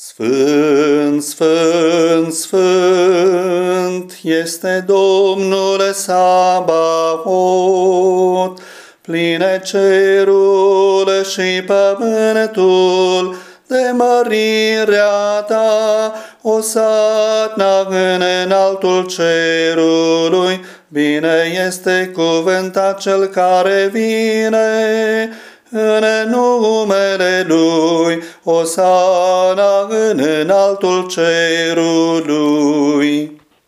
Sfânt, sfânt, sfânt este Domnul Sabaot, pline cerul și pământul de mărirea ta, o satna în înaltul cerului, bine este cuvântat cel care vine, în numele Lui, o sana în înaltul cerului.